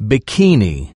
bikini.